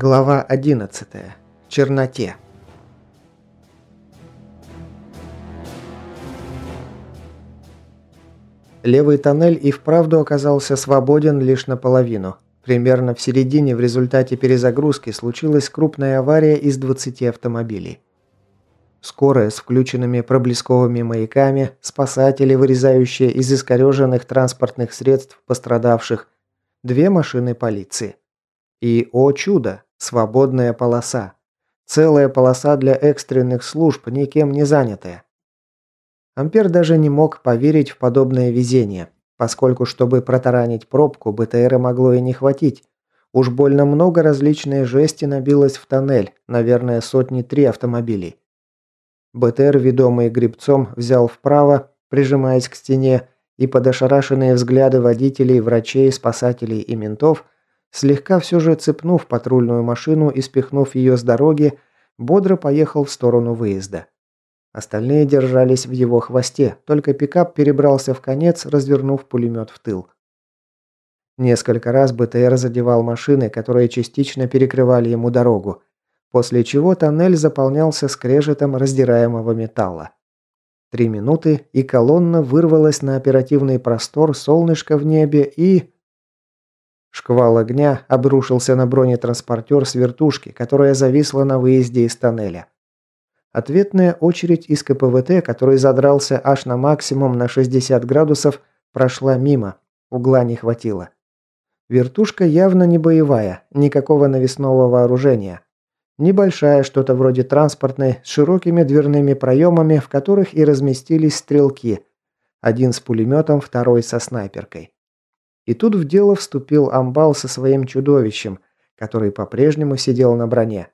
Глава 11. Черноте. Левый тоннель и вправду оказался свободен лишь наполовину. Примерно в середине в результате перезагрузки случилась крупная авария из 20 автомобилей. Скорая с включенными проблесковыми маяками, спасатели, вырезающие из искореженных транспортных средств пострадавших, две машины полиции. И, о чудо, свободная полоса. Целая полоса для экстренных служб, никем не занятая. Ампер даже не мог поверить в подобное везение, поскольку, чтобы протаранить пробку, БТРа могло и не хватить. Уж больно много различной жести набилось в тоннель, наверное, сотни три автомобилей. БТР, ведомый грибцом, взял вправо, прижимаясь к стене, и под ошарашенные взгляды водителей, врачей, спасателей и ментов – Слегка все же цепнув патрульную машину и спихнув ее с дороги, бодро поехал в сторону выезда. Остальные держались в его хвосте, только пикап перебрался в конец, развернув пулемет в тыл. Несколько раз БТР задевал машины, которые частично перекрывали ему дорогу, после чего тоннель заполнялся скрежетом раздираемого металла. Три минуты, и колонна вырвалась на оперативный простор, солнышко в небе и... Шквал огня обрушился на бронетранспортер с вертушки, которая зависла на выезде из тоннеля. Ответная очередь из КПВТ, который задрался аж на максимум на 60 градусов, прошла мимо, угла не хватило. Вертушка явно не боевая, никакого навесного вооружения. Небольшая, что-то вроде транспортной, с широкими дверными проемами, в которых и разместились стрелки. Один с пулеметом, второй со снайперкой. И тут в дело вступил амбал со своим чудовищем, который по-прежнему сидел на броне.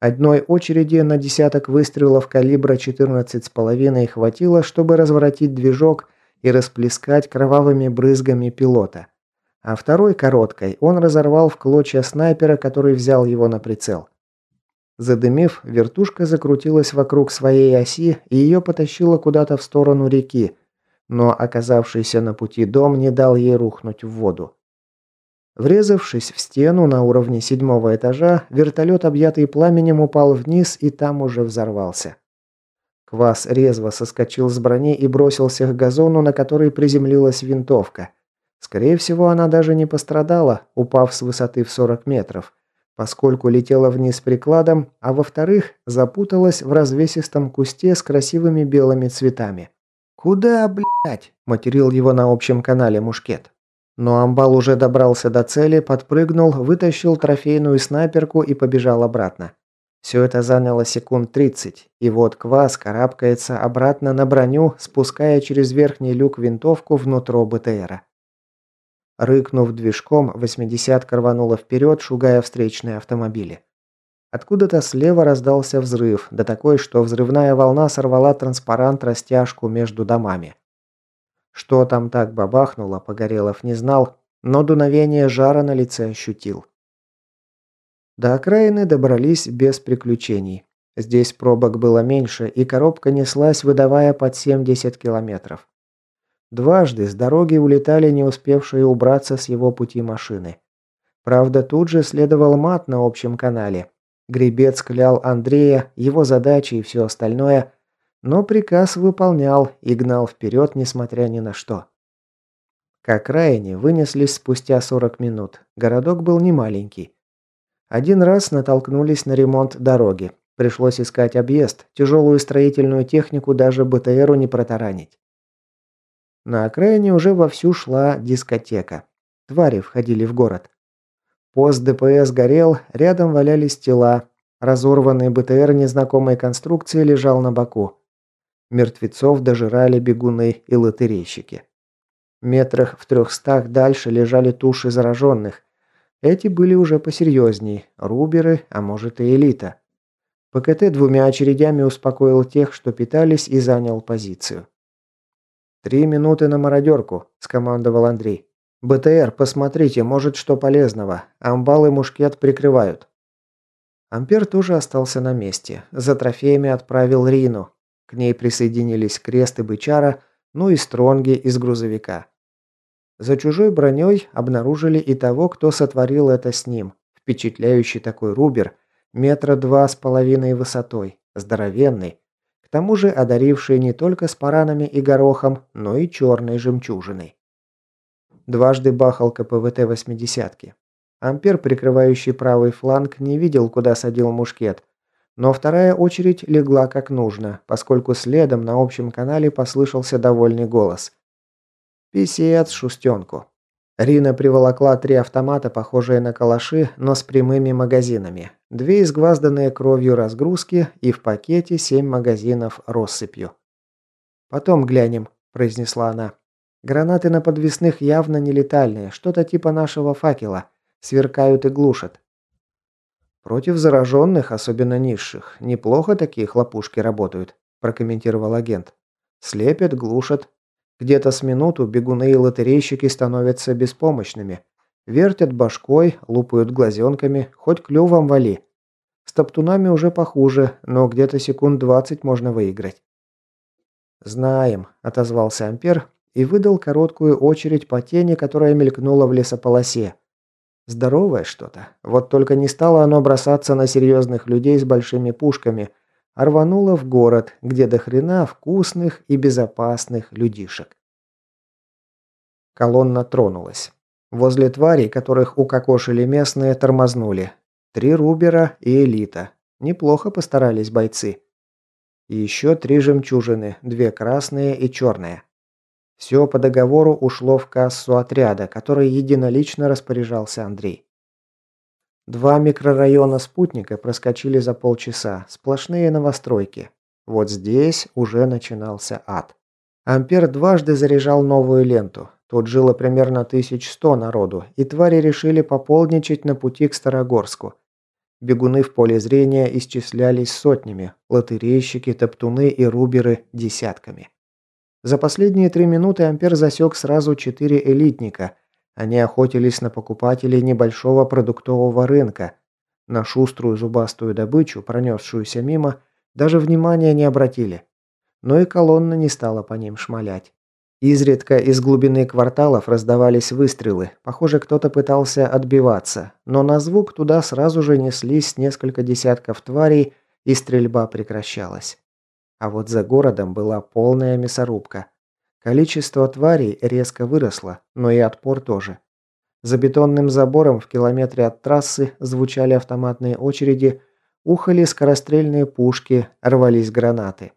Одной очереди на десяток выстрелов калибра 14,5 хватило, чтобы разворотить движок и расплескать кровавыми брызгами пилота. А второй короткой он разорвал в клочья снайпера, который взял его на прицел. Задымив, вертушка закрутилась вокруг своей оси и ее потащило куда-то в сторону реки, но оказавшийся на пути дом не дал ей рухнуть в воду. Врезавшись в стену на уровне седьмого этажа, вертолет, объятый пламенем, упал вниз и там уже взорвался. Квас резво соскочил с брони и бросился к газону, на который приземлилась винтовка. Скорее всего, она даже не пострадала, упав с высоты в 40 метров, поскольку летела вниз прикладом, а во-вторых, запуталась в развесистом кусте с красивыми белыми цветами. «Куда, блядь?» – материл его на общем канале Мушкет. Но амбал уже добрался до цели, подпрыгнул, вытащил трофейную снайперку и побежал обратно. Все это заняло секунд 30, и вот Квас карабкается обратно на броню, спуская через верхний люк винтовку внутрь БТРа. Рыкнув движком, 80 рванула вперед, шугая встречные автомобили. Откуда-то слева раздался взрыв, да такой, что взрывная волна сорвала транспарант-растяжку между домами. Что там так бабахнуло, Погорелов не знал, но дуновение жара на лице ощутил. До окраины добрались без приключений. Здесь пробок было меньше, и коробка неслась, выдавая под 70 километров. Дважды с дороги улетали не успевшие убраться с его пути машины. Правда, тут же следовал мат на общем канале, Гребец клял Андрея, его задачи и все остальное, но приказ выполнял и гнал вперед, несмотря ни на что. К окраине вынеслись спустя 40 минут. Городок был немаленький. Один раз натолкнулись на ремонт дороги. Пришлось искать объезд, тяжелую строительную технику даже БТРу не протаранить. На окраине уже вовсю шла дискотека. Твари входили в город. Пост ДПС горел, рядом валялись тела. Разорванный БТР незнакомой конструкции лежал на боку. Мертвецов дожирали бегуны и лотерейщики. Метрах в трехстах дальше лежали туши зараженных. Эти были уже посерьезней. Руберы, а может и элита. ПКТ двумя очередями успокоил тех, что питались, и занял позицию. «Три минуты на мародерку», – скомандовал Андрей. «БТР, посмотрите, может, что полезного. Амбал и мушкет прикрывают». Ампер тоже остался на месте. За трофеями отправил Рину. К ней присоединились Крест и Бычара, ну и Стронги из грузовика. За чужой броней обнаружили и того, кто сотворил это с ним. Впечатляющий такой рубер, метра два с половиной высотой, здоровенный, к тому же одаривший не только с паранами и горохом, но и черной жемчужиной. Дважды бахал КПВТ восьмидесятки. Ампер, прикрывающий правый фланг, не видел, куда садил мушкет, но вторая очередь легла как нужно, поскольку следом на общем канале послышался довольный голос. «Писец, шустенку». Рина приволокла три автомата, похожие на калаши, но с прямыми магазинами. Две изгвазданные кровью разгрузки и в пакете семь магазинов россыпью. «Потом глянем», – произнесла она. «Гранаты на подвесных явно не летальные, что-то типа нашего факела. Сверкают и глушат». «Против зараженных, особенно низших, неплохо такие хлопушки работают», – прокомментировал агент. «Слепят, глушат, где-то с минуту бегуны и лотерейщики становятся беспомощными. Вертят башкой, лупают глазенками, хоть клювом вали. С топтунами уже похуже, но где-то секунд двадцать можно выиграть. «Знаем», – отозвался Ампер и выдал короткую очередь по тени, которая мелькнула в лесополосе. Здоровое что-то. Вот только не стало оно бросаться на серьезных людей с большими пушками, а рвануло в город, где до хрена вкусных и безопасных людишек. Колонна тронулась. Возле тварей, которых укокошили местные, тормознули. Три Рубера и Элита. Неплохо постарались бойцы. И еще три жемчужины, две красные и черные. Все по договору ушло в кассу отряда, который единолично распоряжался Андрей. Два микрорайона спутника проскочили за полчаса, сплошные новостройки. Вот здесь уже начинался ад. Ампер дважды заряжал новую ленту. Тут жило примерно 1100 народу, и твари решили пополничать на пути к Старогорску. Бегуны в поле зрения исчислялись сотнями, лотерейщики, топтуны и руберы – десятками. За последние три минуты Ампер засек сразу четыре элитника, они охотились на покупателей небольшого продуктового рынка. На шуструю зубастую добычу, пронесшуюся мимо, даже внимания не обратили. Но и колонна не стала по ним шмалять. Изредка из глубины кварталов раздавались выстрелы. Похоже, кто-то пытался отбиваться, но на звук туда сразу же неслись несколько десятков тварей, и стрельба прекращалась. А вот за городом была полная мясорубка. Количество тварей резко выросло, но и отпор тоже. За бетонным забором в километре от трассы звучали автоматные очереди, ухали скорострельные пушки, рвались гранаты.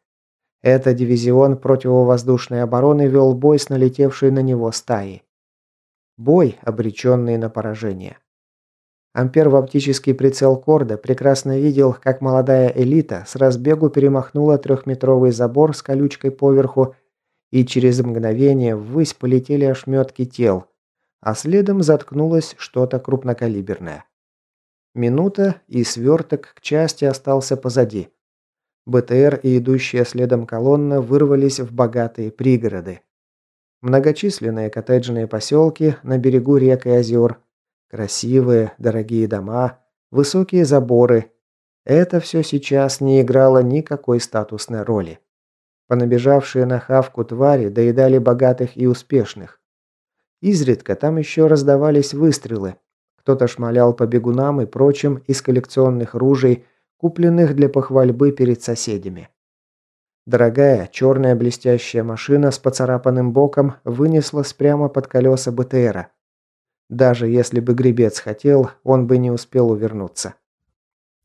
Это дивизион противовоздушной обороны вел бой с налетевшей на него стаей. Бой, обреченный на поражение. Ампер в оптический прицел Корда прекрасно видел, как молодая элита с разбегу перемахнула трехметровый забор с колючкой поверху и через мгновение ввысь полетели ошметки тел, а следом заткнулось что-то крупнокалиберное. Минута, и сверток к части остался позади. БТР и идущая следом колонна вырвались в богатые пригороды. Многочисленные коттеджные поселки на берегу рек и озер, красивые, дорогие дома, высокие заборы. Это все сейчас не играло никакой статусной роли. Понабежавшие на хавку твари доедали богатых и успешных. Изредка там еще раздавались выстрелы. Кто-то шмалял по бегунам и прочим из коллекционных ружей, купленных для похвальбы перед соседями. Дорогая, черная блестящая машина с поцарапанным боком вынеслась прямо под колеса БТРа. Даже если бы гребец хотел, он бы не успел увернуться.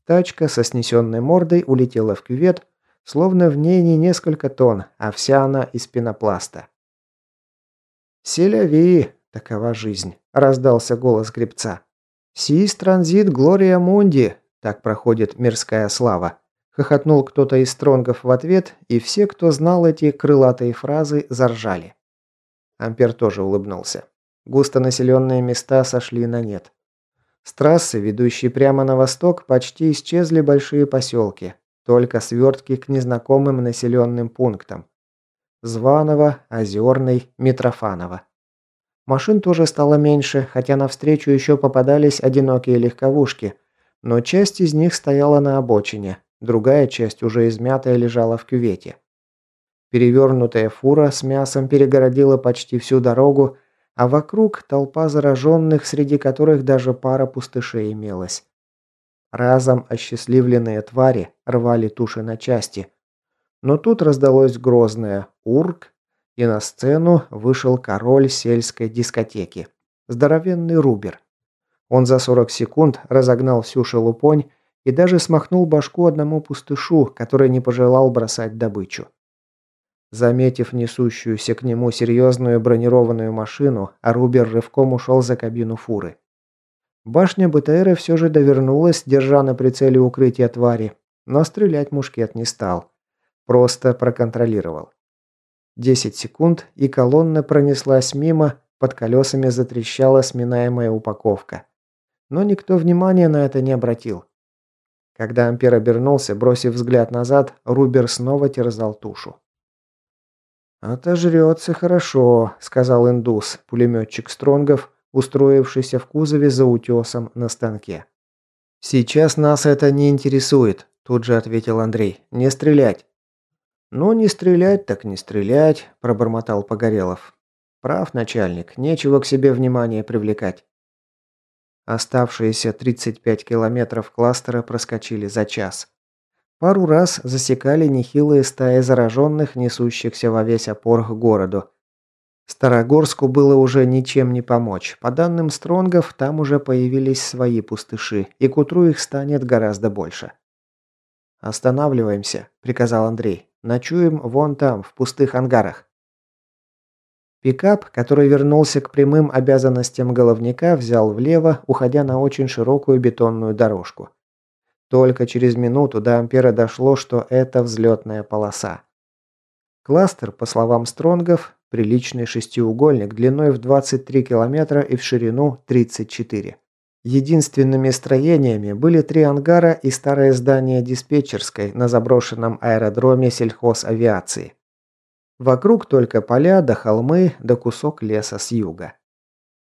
Тачка со снесенной мордой улетела в кювет, Словно в ней не несколько тонн, а вся она из пенопласта. «Селяви, такова жизнь», – раздался голос гребца. «Сис транзит Глория Мунди», – так проходит мирская слава. Хохотнул кто-то из стронгов в ответ, и все, кто знал эти крылатые фразы, заржали. Ампер тоже улыбнулся. Густонаселенные места сошли на нет. С трассы, ведущей прямо на восток, почти исчезли большие поселки, только свертки к незнакомым населенным пунктам. Званово, Озерный, Митрофаново. Машин тоже стало меньше, хотя навстречу еще попадались одинокие легковушки, но часть из них стояла на обочине, другая часть уже измятая лежала в кювете. Перевернутая фура с мясом перегородила почти всю дорогу, а вокруг толпа зараженных, среди которых даже пара пустышей имелась. Разом осчастливленные твари рвали туши на части. Но тут раздалось грозное «Урк», и на сцену вышел король сельской дискотеки. Здоровенный Рубер. Он за 40 секунд разогнал всю шелупонь и даже смахнул башку одному пустышу, который не пожелал бросать добычу. Заметив несущуюся к нему серьезную бронированную машину, Арубер рывком ушел за кабину фуры. Башня БТРа все же довернулась, держа на прицеле укрытие твари, но стрелять мушкет не стал. Просто проконтролировал. Десять секунд, и колонна пронеслась мимо, под колесами затрещала сминаемая упаковка. Но никто внимания на это не обратил. Когда Ампер обернулся, бросив взгляд назад, Рубер снова терзал тушу. «Отожрется хорошо», — сказал индус, пулеметчик Стронгов, устроившийся в кузове за утесом на станке. «Сейчас нас это не интересует», – тут же ответил Андрей. «Не стрелять». «Ну, не стрелять, так не стрелять», – пробормотал Погорелов. «Прав, начальник, нечего к себе внимание привлекать». Оставшиеся 35 километров кластера проскочили за час. Пару раз засекали нехилые стаи зараженных, несущихся во весь опор к городу. Старогорску было уже ничем не помочь. По данным Стронгов, там уже появились свои пустыши, и к утру их станет гораздо больше. «Останавливаемся», – приказал Андрей. «Ночуем вон там, в пустых ангарах». Пикап, который вернулся к прямым обязанностям головника, взял влево, уходя на очень широкую бетонную дорожку. Только через минуту до Ампера дошло, что это взлетная полоса. Кластер, по словам Стронгов, приличный шестиугольник длиной в 23 километра и в ширину 34. Единственными строениями были три ангара и старое здание диспетчерской на заброшенном аэродроме сельхозавиации. Вокруг только поля, да холмы, да кусок леса с юга.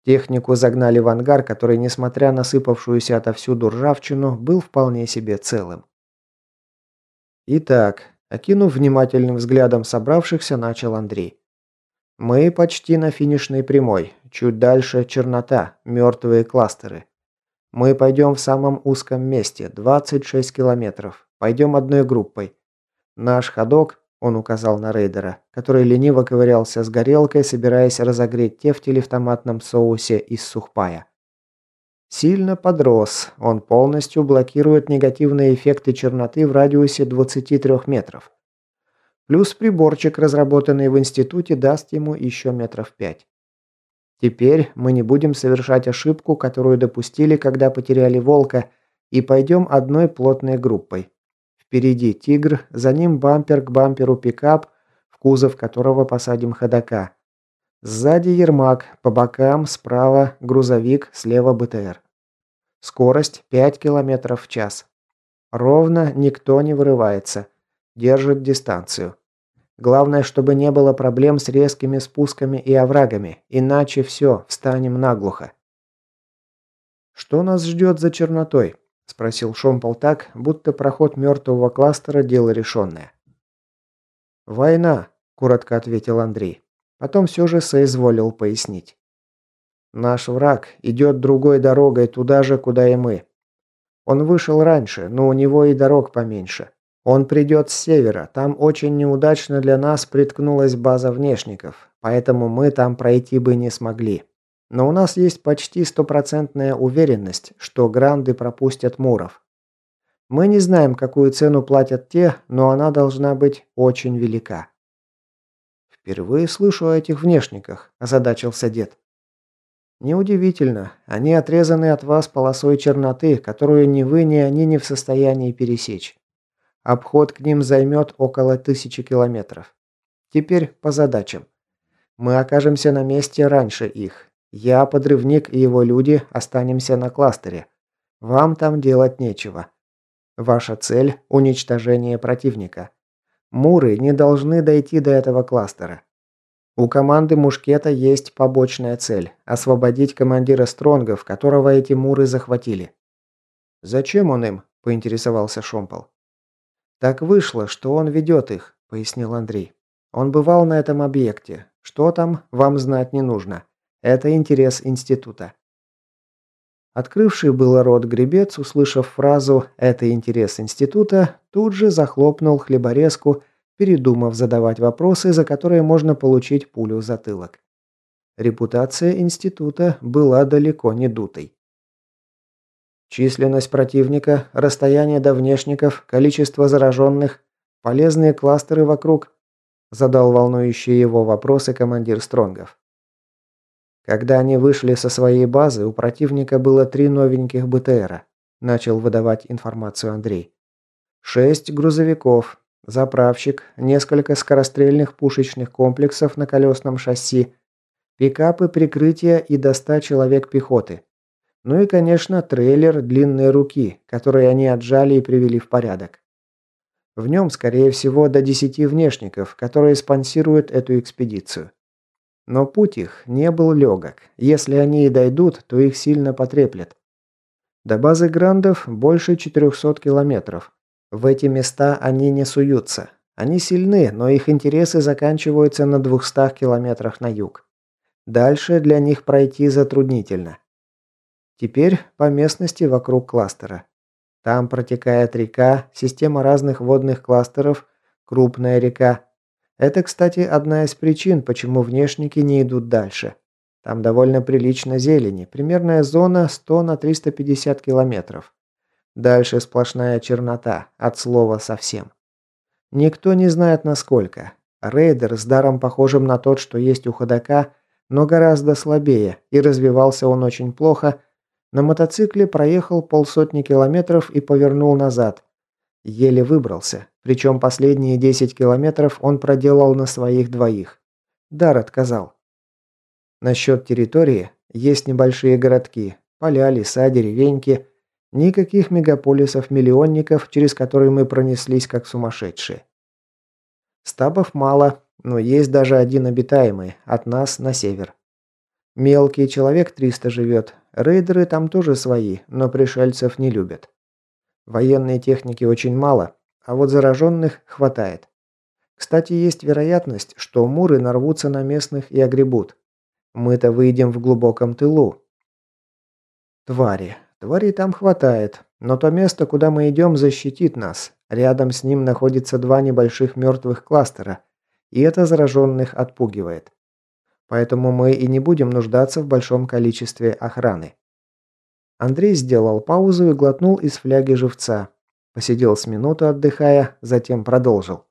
Технику загнали в ангар, который, несмотря на сыпавшуюся отовсюду ржавчину, был вполне себе целым. Итак, окинув внимательным взглядом собравшихся, начал Андрей. Мы почти на финишной прямой. Чуть дальше чернота, мертвые кластеры. Мы пойдем в самом узком месте, 26 километров. Пойдем одной группой. Наш ходок он указал на рейдера, который лениво ковырялся с горелкой, собираясь разогреть тефтели в томатном соусе из сухпая. Сильно подрос, он полностью блокирует негативные эффекты черноты в радиусе 23 метров. Плюс приборчик, разработанный в институте, даст ему еще метров пять. Теперь мы не будем совершать ошибку, которую допустили, когда потеряли волка, и пойдем одной плотной группой. Впереди «Тигр», за ним бампер к бамперу пикап, в кузов которого посадим ходока. Сзади Ермак, по бокам, справа грузовик, слева БТР. Скорость 5 км в час. Ровно никто не вырывается. Держит дистанцию. Главное, чтобы не было проблем с резкими спусками и оврагами, иначе все, встанем наглухо. Что нас ждет за чернотой? Спросил Шомпол так, будто проход мертвого кластера – дело решенное. «Война», – коротко ответил Андрей. Потом все же соизволил пояснить. «Наш враг идет другой дорогой туда же, куда и мы. Он вышел раньше, но у него и дорог поменьше. Он придет с севера, там очень неудачно для нас приткнулась база внешников, поэтому мы там пройти бы не смогли. Но у нас есть почти стопроцентная уверенность, что гранды пропустят Муров. Мы не знаем, какую цену платят те, но она должна быть очень велика. Впервые слышу о этих внешниках, озадачился дед. Неудивительно, они отрезаны от вас полосой черноты, которую ни вы, ни они не в состоянии пересечь. Обход к ним займет около тысячи километров. Теперь по задачам. Мы окажемся на месте раньше их, я, подрывник и его люди останемся на кластере. Вам там делать нечего. Ваша цель – уничтожение противника. Муры не должны дойти до этого кластера. У команды Мушкета есть побочная цель – освободить командира Стронгов, которого эти муры захватили. «Зачем он им?» – поинтересовался Шомпол. «Так вышло, что он ведет их», – пояснил Андрей. «Он бывал на этом объекте. Что там, вам знать не нужно. Это интерес института. Открывший было рот гребец, услышав фразу «это интерес института», тут же захлопнул хлеборезку, передумав задавать вопросы, за которые можно получить пулю в затылок. Репутация института была далеко не дутой. Численность противника, расстояние до внешников, количество зараженных, полезные кластеры вокруг, задал волнующие его вопросы командир Стронгов. Когда они вышли со своей базы, у противника было три новеньких БТРа. Начал выдавать информацию Андрей. Шесть грузовиков, заправщик, несколько скорострельных пушечных комплексов на колесном шасси, пикапы прикрытия и до ста человек пехоты. Ну и, конечно, трейлер длинной руки, который они отжали и привели в порядок. В нем, скорее всего, до десяти внешников, которые спонсируют эту экспедицию. Но путь их не был легок. Если они и дойдут, то их сильно потреплет. До базы Грандов больше 400 километров. В эти места они не суются. Они сильны, но их интересы заканчиваются на 200 километрах на юг. Дальше для них пройти затруднительно. Теперь по местности вокруг кластера. Там протекает река, система разных водных кластеров, крупная река, это, кстати, одна из причин, почему внешники не идут дальше. Там довольно прилично зелени, примерная зона 100 на 350 километров. Дальше сплошная чернота, от слова совсем. Никто не знает насколько. Рейдер с даром похожим на тот, что есть у ходока, но гораздо слабее, и развивался он очень плохо, на мотоцикле проехал полсотни километров и повернул назад. Еле выбрался. Причем последние 10 километров он проделал на своих двоих. Дар отказал. Насчет территории есть небольшие городки, поля, леса, деревеньки. Никаких мегаполисов-миллионников, через которые мы пронеслись как сумасшедшие. Стабов мало, но есть даже один обитаемый, от нас на север. Мелкий человек 300 живет, рейдеры там тоже свои, но пришельцев не любят. Военной техники очень мало, а вот зараженных хватает. Кстати, есть вероятность, что муры нарвутся на местных и огребут. Мы-то выйдем в глубоком тылу. Твари. Тварей там хватает, но то место, куда мы идем, защитит нас. Рядом с ним находится два небольших мертвых кластера, и это зараженных отпугивает. Поэтому мы и не будем нуждаться в большом количестве охраны. Андрей сделал паузу и глотнул из фляги живца, Посидел с минуту, отдыхая, затем продолжил.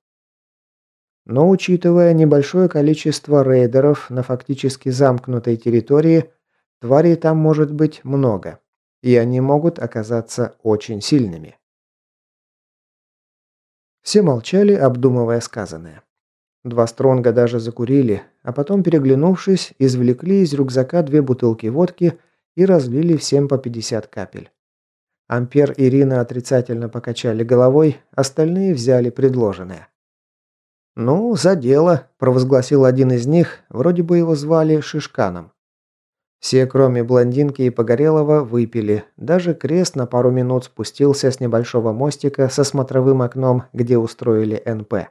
Но учитывая небольшое количество рейдеров на фактически замкнутой территории, тварей там может быть много, и они могут оказаться очень сильными. Все молчали, обдумывая сказанное. Два стронга даже закурили, а потом, переглянувшись, извлекли из рюкзака две бутылки водки и разлили всем по 50 капель. Ампер и Ирина отрицательно покачали головой, остальные взяли предложенное. «Ну, за дело», – провозгласил один из них, вроде бы его звали Шишканом. Все, кроме блондинки и Погорелова, выпили. Даже крест на пару минут спустился с небольшого мостика со смотровым окном, где устроили НП.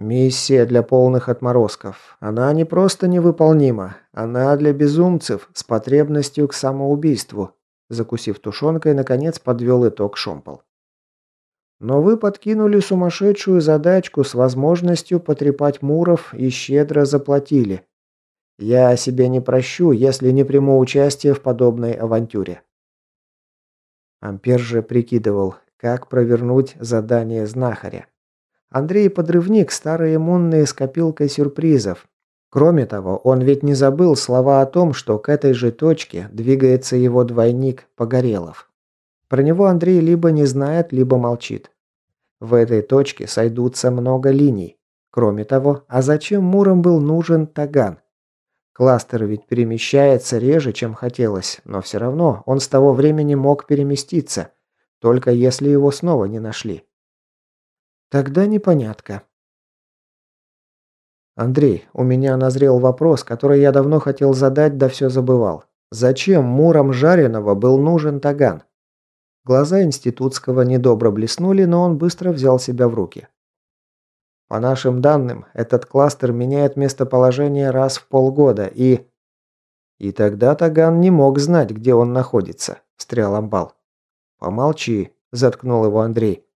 Миссия для полных отморозков. Она не просто невыполнима, она для безумцев с потребностью к самоубийству, Закусив тушенкой, наконец подвел итог Шомпол. Но вы подкинули сумасшедшую задачку с возможностью потрепать Муров и щедро заплатили. Я себе не прощу, если не приму участие в подобной авантюре. Ампер же прикидывал, как провернуть задание знахаря. Андрей подрывник, старый иммунный с копилкой сюрпризов, Кроме того, он ведь не забыл слова о том, что к этой же точке двигается его двойник Погорелов. Про него Андрей либо не знает, либо молчит. В этой точке сойдутся много линий. Кроме того, а зачем Муром был нужен Таган? Кластер ведь перемещается реже, чем хотелось, но все равно он с того времени мог переместиться, только если его снова не нашли. Тогда непонятка. «Андрей, у меня назрел вопрос, который я давно хотел задать, да все забывал. Зачем Муром Жареного был нужен Таган?» Глаза институтского недобро блеснули, но он быстро взял себя в руки. По нашим данным, этот кластер меняет местоположение раз в полгода и... И тогда Таган не мог знать, где он находится, встрял Амбал. Помолчи, заткнул его Андрей.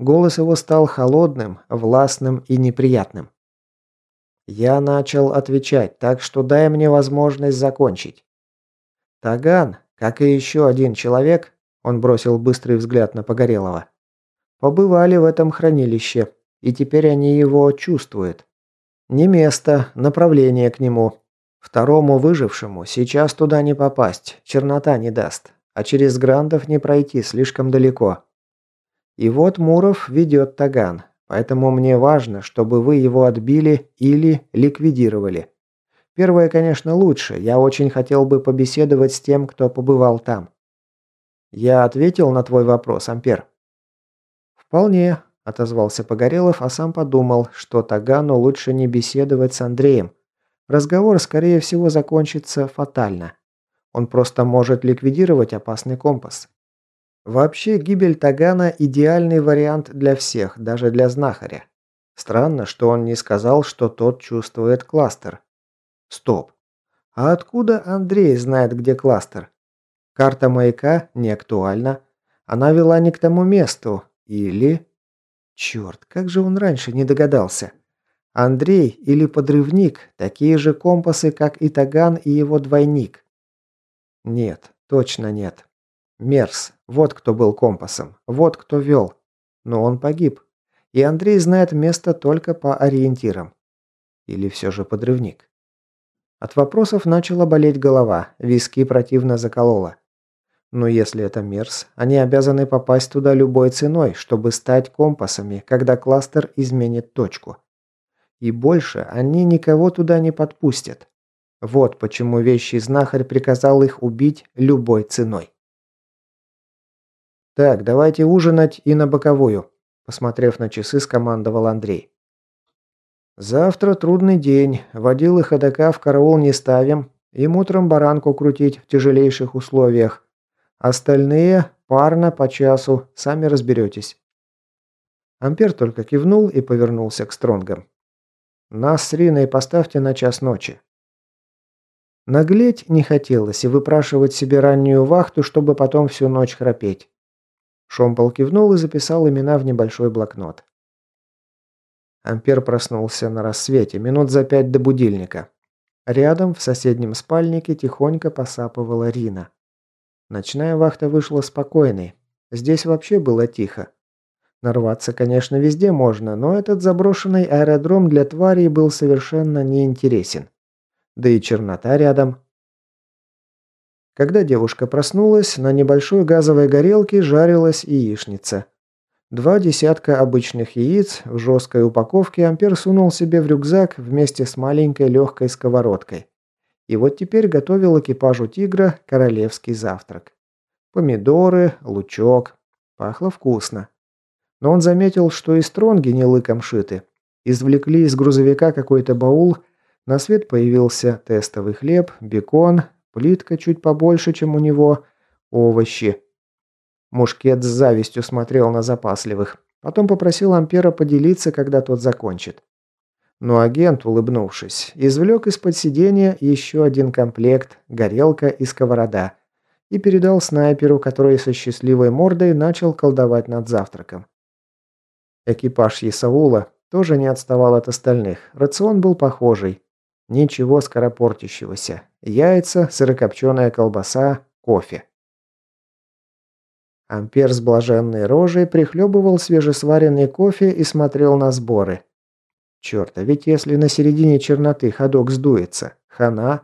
Голос его стал холодным, властным и неприятным. Я начал отвечать, так что дай мне возможность закончить. Таган, как и еще один человек, он бросил быстрый взгляд на Погорелого, побывали в этом хранилище и теперь они его чувствуют. Не место, направление к нему. Второму выжившему сейчас туда не попасть, чернота не даст, а через грандов не пройти слишком далеко. И вот Муров ведет Таган, поэтому мне важно, чтобы вы его отбили или ликвидировали. Первое, конечно, лучше, я очень хотел бы побеседовать с тем, кто побывал там. Я ответил на твой вопрос, Ампер? Вполне, – отозвался Погорелов, а сам подумал, что Тагану лучше не беседовать с Андреем. Разговор, скорее всего, закончится фатально. Он просто может ликвидировать опасный компас. Вообще, гибель Тагана – идеальный вариант для всех, даже для знахаря. Странно, что он не сказал, что тот чувствует кластер. Стоп. А откуда Андрей знает, где кластер? Карта маяка не актуальна. Она вела не к тому месту. Или... Черт, как же он раньше не догадался. Андрей или подрывник – такие же компасы, как и Таган и его двойник. Нет, точно нет. Мерс, вот кто был компасом, вот кто вел. Но он погиб. И Андрей знает место только по ориентирам. Или все же подрывник. От вопросов начала болеть голова, виски противно заколола. Но если это Мерс, они обязаны попасть туда любой ценой, чтобы стать компасами, когда кластер изменит точку. И больше они никого туда не подпустят. Вот почему вещий знахарь приказал их убить любой ценой. «Так, давайте ужинать и на боковую», – посмотрев на часы, скомандовал Андрей. «Завтра трудный день. Водил и ходока в караул не ставим. Им утром баранку крутить в тяжелейших условиях. Остальные парно по часу, сами разберетесь. Ампер только кивнул и повернулся к Стронгам. Нас с Риной поставьте на час ночи. Наглеть не хотелось и выпрашивать себе раннюю вахту, чтобы потом всю ночь храпеть. Шомпол кивнул и записал имена в небольшой блокнот. Ампер проснулся на рассвете, минут за пять до будильника. Рядом, в соседнем спальнике, тихонько посапывала Рина. Ночная вахта вышла спокойной. Здесь вообще было тихо. Нарваться, конечно, везде можно, но этот заброшенный аэродром для тварей был совершенно неинтересен. Да и чернота рядом. Когда девушка проснулась, на небольшой газовой горелке жарилась яичница. Два десятка обычных яиц в жесткой упаковке Ампер сунул себе в рюкзак вместе с маленькой легкой сковородкой. И вот теперь готовил экипажу «Тигра» королевский завтрак. Помидоры, лучок. Пахло вкусно. Но он заметил, что и стронги не лыком шиты. Извлекли из грузовика какой-то баул, на свет появился тестовый хлеб, бекон, плитка чуть побольше, чем у него, овощи. Мушкет с завистью смотрел на запасливых. Потом попросил Ампера поделиться, когда тот закончит. Но агент, улыбнувшись, извлек из-под сиденья еще один комплект, горелка и сковорода, и передал снайперу, который со счастливой мордой начал колдовать над завтраком. Экипаж Исаула тоже не отставал от остальных, рацион был похожий. Ничего скоропортящегося. Яйца, сырокопченая колбаса, кофе. Ампер с блаженной рожей прихлебывал свежесваренный кофе и смотрел на сборы – Черт, а ведь если на середине черноты ходок сдуется, хана.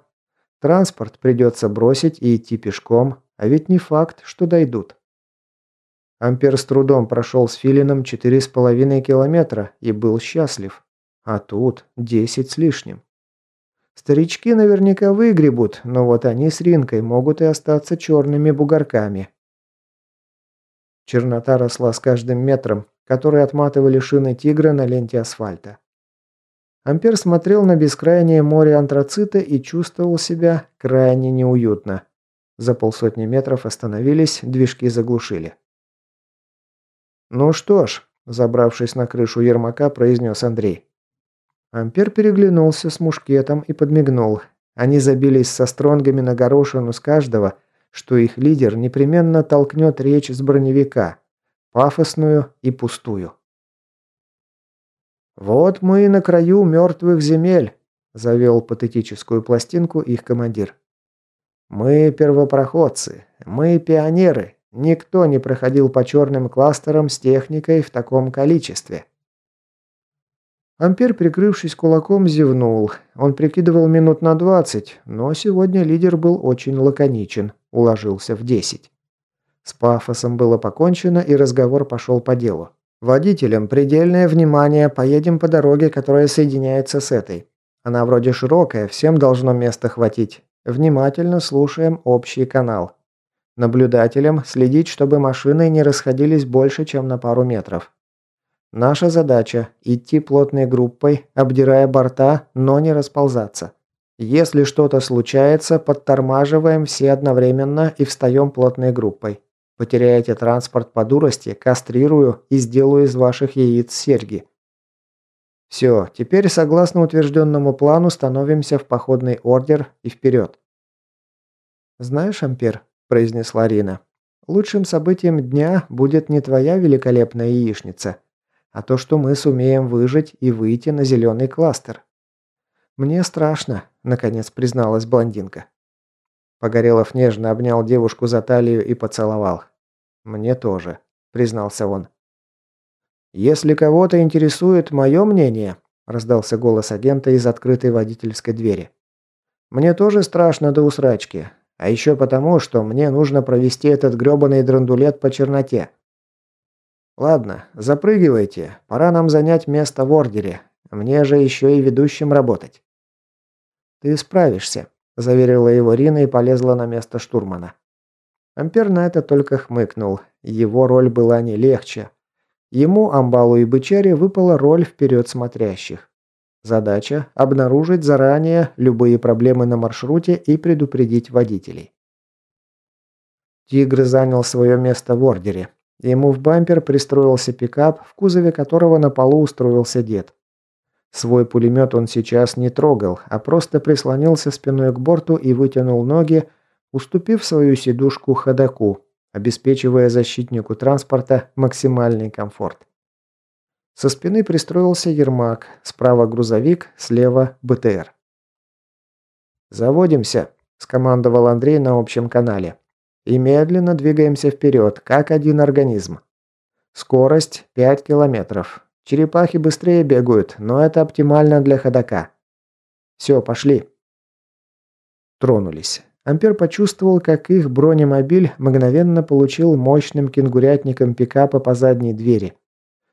Транспорт придется бросить и идти пешком, а ведь не факт, что дойдут. Ампер с трудом прошел с Филином четыре с половиной километра и был счастлив. А тут десять с лишним. Старички наверняка выгребут, но вот они с Ринкой могут и остаться черными бугорками. Чернота росла с каждым метром, который отматывали шины тигра на ленте асфальта. Ампер смотрел на бескрайнее море антрацита и чувствовал себя крайне неуютно. За полсотни метров остановились, движки заглушили. «Ну что ж», забравшись на крышу Ермака, произнес Андрей. Ампер переглянулся с мушкетом и подмигнул. Они забились со стронгами на горошину с каждого, что их лидер непременно толкнет речь с броневика, пафосную и пустую. «Вот мы на краю мертвых земель», – завел патетическую пластинку их командир. «Мы первопроходцы, мы пионеры, никто не проходил по черным кластерам с техникой в таком количестве». Ампер, прикрывшись кулаком, зевнул. Он прикидывал минут на двадцать, но сегодня лидер был очень лаконичен, уложился в десять. С пафосом было покончено, и разговор пошел по делу. «Водителям предельное внимание, поедем по дороге, которая соединяется с этой. Она вроде широкая, всем должно места хватить. Внимательно слушаем общий канал. Наблюдателям следить, чтобы машины не расходились больше, чем на пару метров. Наша задача – идти плотной группой, обдирая борта, но не расползаться. Если что-то случается, подтормаживаем все одновременно и встаем плотной группой. Потеряете транспорт по дурости, кастрирую и сделаю из ваших яиц серьги. Все, теперь согласно утвержденному плану становимся в походный ордер и вперед. «Знаешь, Ампер», – произнесла Рина, – «лучшим событием дня будет не твоя великолепная яичница, а то, что мы сумеем выжить и выйти на зеленый кластер. Мне страшно, наконец призналась блондинка. Погорелов нежно обнял девушку за талию и поцеловал. Мне тоже, признался он. Если кого-то интересует мое мнение, раздался голос агента из открытой водительской двери. Мне тоже страшно до усрачки, а еще потому, что мне нужно провести этот грёбаный драндулет по черноте. «Ладно, запрыгивайте. Пора нам занять место в ордере. Мне же еще и ведущим работать». «Ты справишься», – заверила его Рина и полезла на место штурмана. Ампер на это только хмыкнул. Его роль была не легче. Ему, Амбалу и Бычаре выпала роль вперед смотрящих. Задача – обнаружить заранее любые проблемы на маршруте и предупредить водителей. Тигр занял свое место в ордере. Ему в бампер пристроился пикап, в кузове которого на полу устроился дед. Свой пулемет он сейчас не трогал, а просто прислонился спиной к борту и вытянул ноги, уступив свою сидушку ходаку, обеспечивая защитнику транспорта максимальный комфорт. Со спины пристроился Ермак, справа грузовик, слева БТР. «Заводимся», – скомандовал Андрей на общем канале. И медленно двигаемся вперед, как один организм. Скорость 5 километров. Черепахи быстрее бегают, но это оптимально для ходока. Все, пошли. Тронулись. Ампер почувствовал, как их бронемобиль мгновенно получил мощным кенгурятником пикапа по задней двери.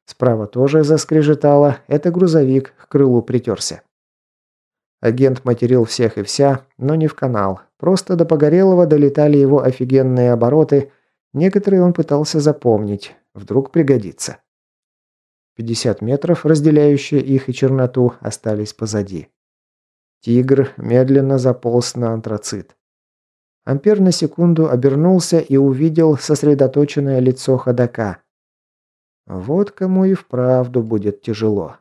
Справа тоже заскрежетало, это грузовик к крылу притерся. Агент материл всех и вся, но не в канал. Просто до Погорелого долетали его офигенные обороты. Некоторые он пытался запомнить. Вдруг пригодится. 50 метров, разделяющие их и черноту, остались позади. Тигр медленно заполз на антрацит. Ампер на секунду обернулся и увидел сосредоточенное лицо ходока. Вот кому и вправду будет тяжело.